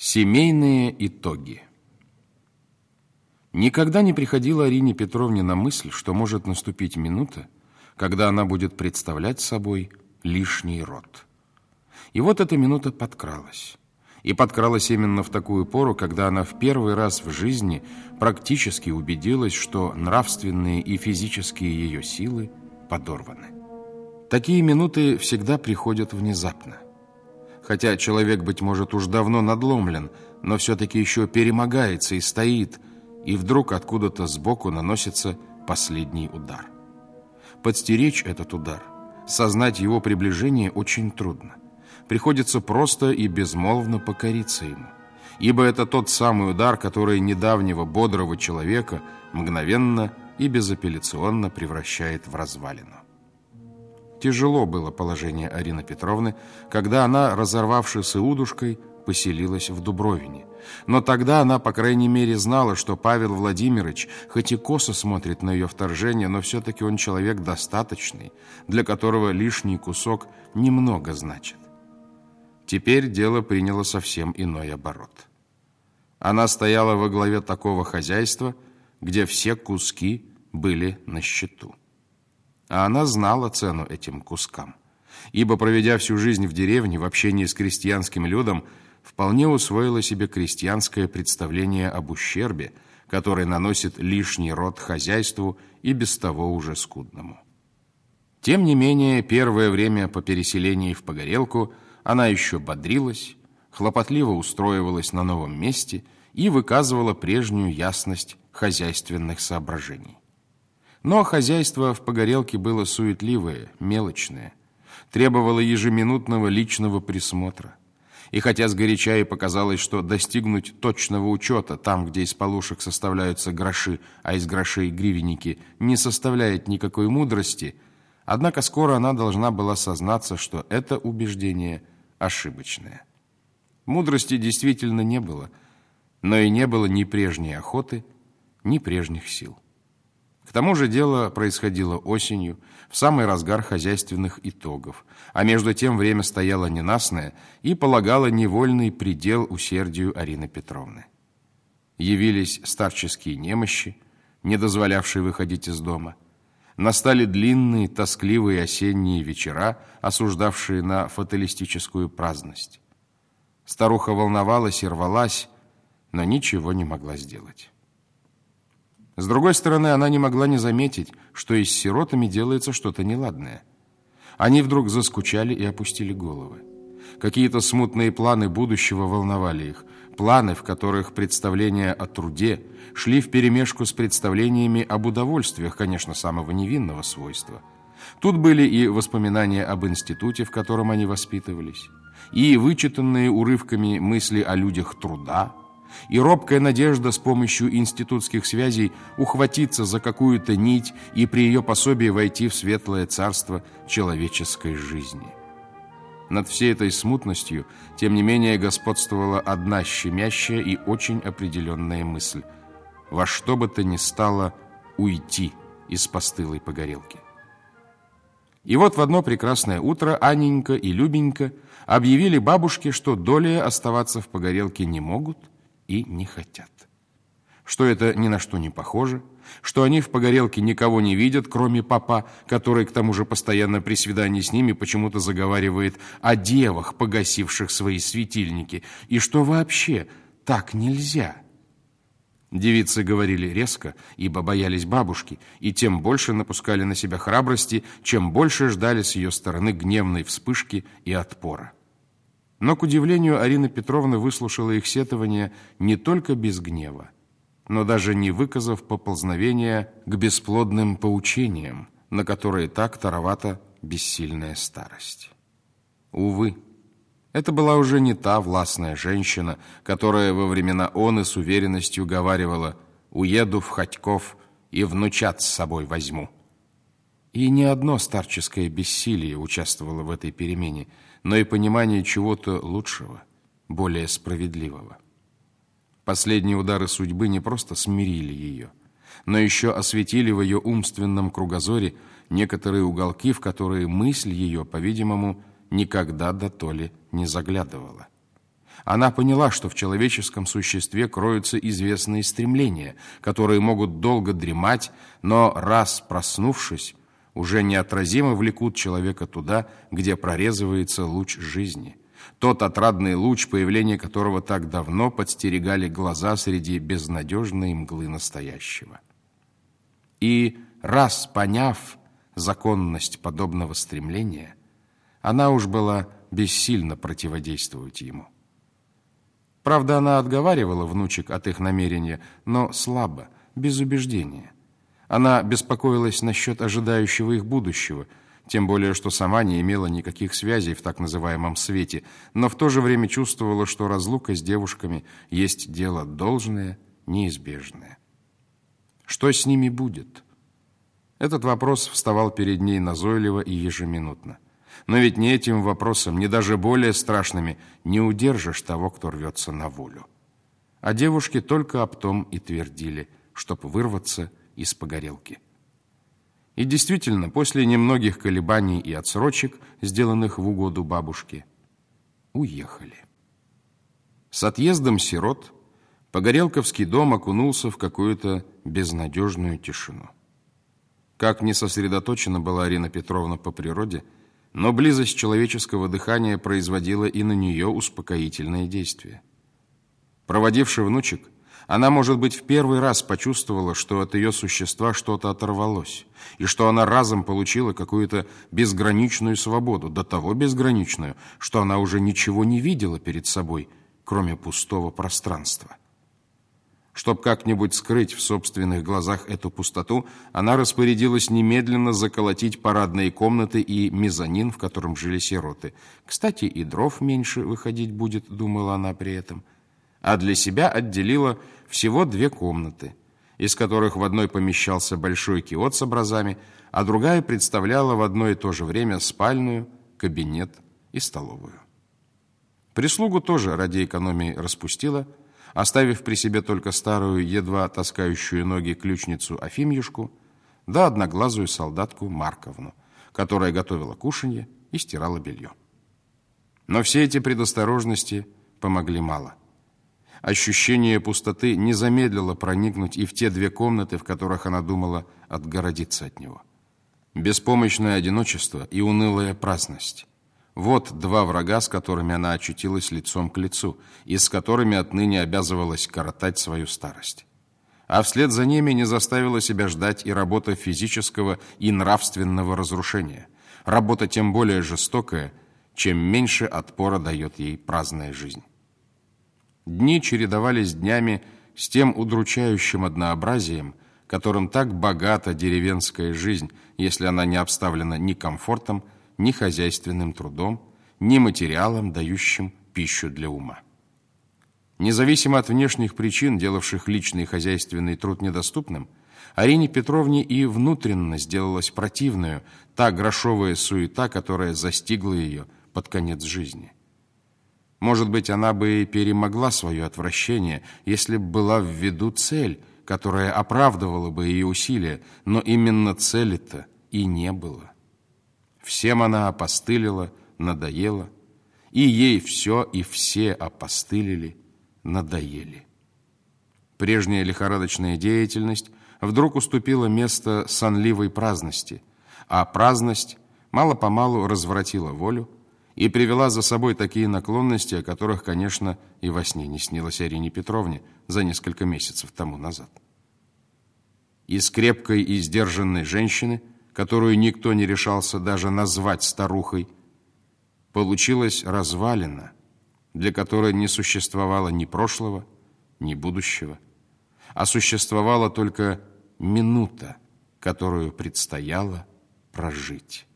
Семейные итоги Никогда не приходила Арине Петровне на мысль, что может наступить минута, когда она будет представлять собой лишний род. И вот эта минута подкралась. И подкралась именно в такую пору, когда она в первый раз в жизни практически убедилась, что нравственные и физические ее силы подорваны. Такие минуты всегда приходят внезапно. Хотя человек, быть может, уж давно надломлен, но все-таки еще перемогается и стоит, и вдруг откуда-то сбоку наносится последний удар. Подстеречь этот удар, сознать его приближение очень трудно. Приходится просто и безмолвно покориться ему. Ибо это тот самый удар, который недавнего бодрого человека мгновенно и безапелляционно превращает в развалину. Тяжело было положение Арины Петровны, когда она, разорвавшись удушкой, поселилась в Дубровине. Но тогда она, по крайней мере, знала, что Павел Владимирович, хоть и косо смотрит на ее вторжение, но все-таки он человек достаточный, для которого лишний кусок немного значит. Теперь дело приняло совсем иной оборот. Она стояла во главе такого хозяйства, где все куски были на счету. А она знала цену этим кускам, ибо, проведя всю жизнь в деревне в общении с крестьянским людом, вполне усвоила себе крестьянское представление об ущербе, который наносит лишний род хозяйству и без того уже скудному. Тем не менее, первое время по переселении в Погорелку она еще бодрилась, хлопотливо устроивалась на новом месте и выказывала прежнюю ясность хозяйственных соображений. Но хозяйство в Погорелке было суетливое, мелочное, требовало ежеминутного личного присмотра. И хотя сгоряча и показалось, что достигнуть точного учета там, где из полушек составляются гроши, а из грошей гривенники, не составляет никакой мудрости, однако скоро она должна была сознаться, что это убеждение ошибочное. Мудрости действительно не было, но и не было ни прежней охоты, ни прежних сил. К тому же дело происходило осенью, в самый разгар хозяйственных итогов, а между тем время стояло ненастное и полагало невольный предел усердию Арины Петровны. Явились старческие немощи, не дозволявшие выходить из дома. Настали длинные, тоскливые осенние вечера, осуждавшие на фаталистическую праздность. Старуха волновалась и рвалась, но ничего не могла сделать. С другой стороны, она не могла не заметить, что и с сиротами делается что-то неладное. Они вдруг заскучали и опустили головы. Какие-то смутные планы будущего волновали их, планы, в которых представления о труде шли вперемешку с представлениями об удовольствиях, конечно, самого невинного свойства. Тут были и воспоминания об институте, в котором они воспитывались, и вычитанные урывками мысли о людях труда, и робкая надежда с помощью институтских связей ухватиться за какую-то нить и при ее пособии войти в светлое царство человеческой жизни. Над всей этой смутностью, тем не менее, господствовала одна щемящая и очень определенная мысль. Во что бы то ни стало уйти из постылой погорелки. И вот в одно прекрасное утро Анненька и Любенька объявили бабушке, что долее оставаться в погорелке не могут – и не хотят. Что это ни на что не похоже, что они в погорелке никого не видят, кроме папа, который к тому же постоянно при свидании с ними почему-то заговаривает о девах, погасивших свои светильники, и что вообще так нельзя. Девицы говорили резко, ибо боялись бабушки, и тем больше напускали на себя храбрости, чем больше ждали с ее стороны гневной вспышки и отпора. Но, к удивлению, Арина Петровна выслушала их сетования не только без гнева, но даже не выказав поползновения к бесплодным поучениям, на которые так таровата бессильная старость. Увы, это была уже не та властная женщина, которая во времена он и с уверенностью говаривала «Уеду в Ходьков и внучат с собой возьму». И не одно старческое бессилие участвовало в этой перемене – но и понимание чего-то лучшего, более справедливого. Последние удары судьбы не просто смирили ее, но еще осветили в ее умственном кругозоре некоторые уголки, в которые мысль ее, по-видимому, никогда до то не заглядывала. Она поняла, что в человеческом существе кроются известные стремления, которые могут долго дремать, но раз проснувшись, уже неотразимо влекут человека туда, где прорезывается луч жизни. Тот отрадный луч, появление которого так давно подстерегали глаза среди безнадежной мглы настоящего. И раз поняв законность подобного стремления, она уж была бессильно противодействовать ему. Правда, она отговаривала внучек от их намерения, но слабо, без убеждения. Она беспокоилась насчет ожидающего их будущего, тем более, что сама не имела никаких связей в так называемом свете, но в то же время чувствовала, что разлука с девушками есть дело должное, неизбежное. Что с ними будет? Этот вопрос вставал перед ней назойливо и ежеминутно. Но ведь не этим вопросом, не даже более страшными, не удержишь того, кто рвется на волю. А девушки только об том и твердили, чтоб вырваться из погорелки. И действительно, после немногих колебаний и отсрочек, сделанных в угоду бабушке, уехали. С отъездом сирот Погорелковский дом окунулся в какую-то безнадежную тишину. Как не сосредоточена была Арина Петровна по природе, но близость человеческого дыхания производила и на нее успокоительное действие. Проводивший внучек, она, может быть, в первый раз почувствовала, что от ее существа что-то оторвалось, и что она разом получила какую-то безграничную свободу, до того безграничную, что она уже ничего не видела перед собой, кроме пустого пространства. Чтобы как-нибудь скрыть в собственных глазах эту пустоту, она распорядилась немедленно заколотить парадные комнаты и мезонин, в котором жили сироты. Кстати, и дров меньше выходить будет, думала она при этом. А для себя отделила всего две комнаты, из которых в одной помещался большой киот с образами, а другая представляла в одно и то же время спальную, кабинет и столовую. Прислугу тоже ради экономии распустила – оставив при себе только старую, едва таскающую ноги ключницу Афимьюшку, да одноглазую солдатку Марковну, которая готовила кушанье и стирала белье. Но все эти предосторожности помогли мало. Ощущение пустоты не замедлило проникнуть и в те две комнаты, в которых она думала отгородиться от него. Беспомощное одиночество и унылая праздность. Вот два врага, с которыми она очутилась лицом к лицу, и с которыми отныне обязывалась коротать свою старость. А вслед за ними не заставила себя ждать и работа физического и нравственного разрушения. Работа тем более жестокая, чем меньше отпора дает ей праздная жизнь. Дни чередовались днями с тем удручающим однообразием, которым так богата деревенская жизнь, если она не обставлена ни комфортом, ни хозяйственным трудом, ни материалом, дающим пищу для ума. Независимо от внешних причин, делавших личный хозяйственный труд недоступным, Арине Петровне и внутренно сделалась противную та грошовая суета, которая застигла ее под конец жизни. Может быть, она бы и перемогла свое отвращение, если бы была в виду цель, которая оправдывала бы ее усилия, но именно цели-то и не было. Всем она опостылила, надоела, и ей все и все опостылили, надоели. Прежняя лихорадочная деятельность вдруг уступила место сонливой праздности, а праздность мало-помалу развратила волю и привела за собой такие наклонности, о которых, конечно, и во сне не снилось Арине Петровне за несколько месяцев тому назад. Из крепкой и сдержанной женщины – которую никто не решался даже назвать старухой, получилась развалина, для которой не существовало ни прошлого, ни будущего, а существовала только минута, которую предстояло прожить.